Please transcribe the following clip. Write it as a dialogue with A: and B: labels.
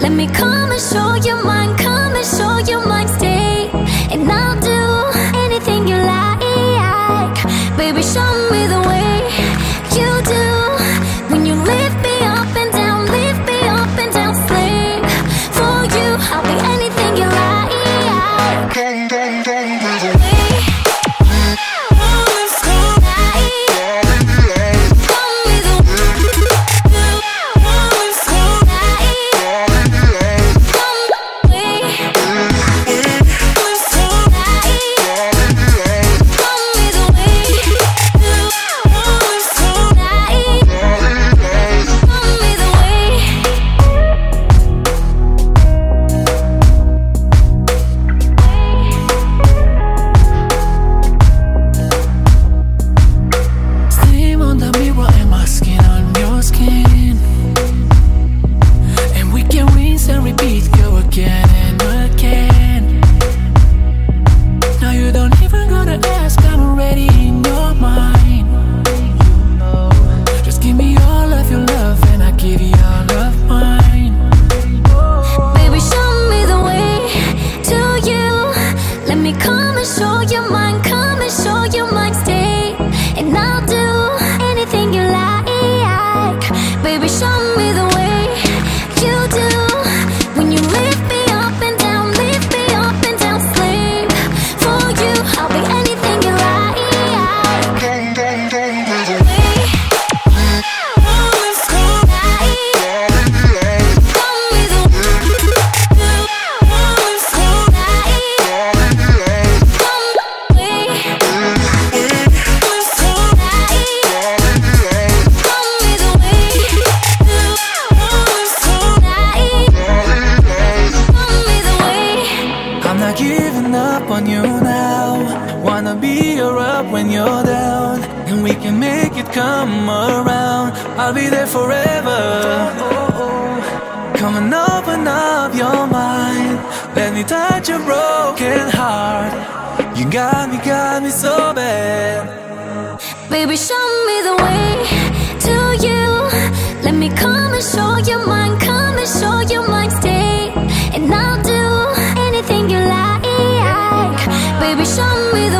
A: Let me come and show you my Let me come and show you mine.
B: not giving up on you now. Wanna be your up when you're down. And we can make it come around. I'll be there forever. Come and open up your mind. Let me touch your broken heart. You got me, got me so bad.
A: Baby, show me the way. Baby, show me the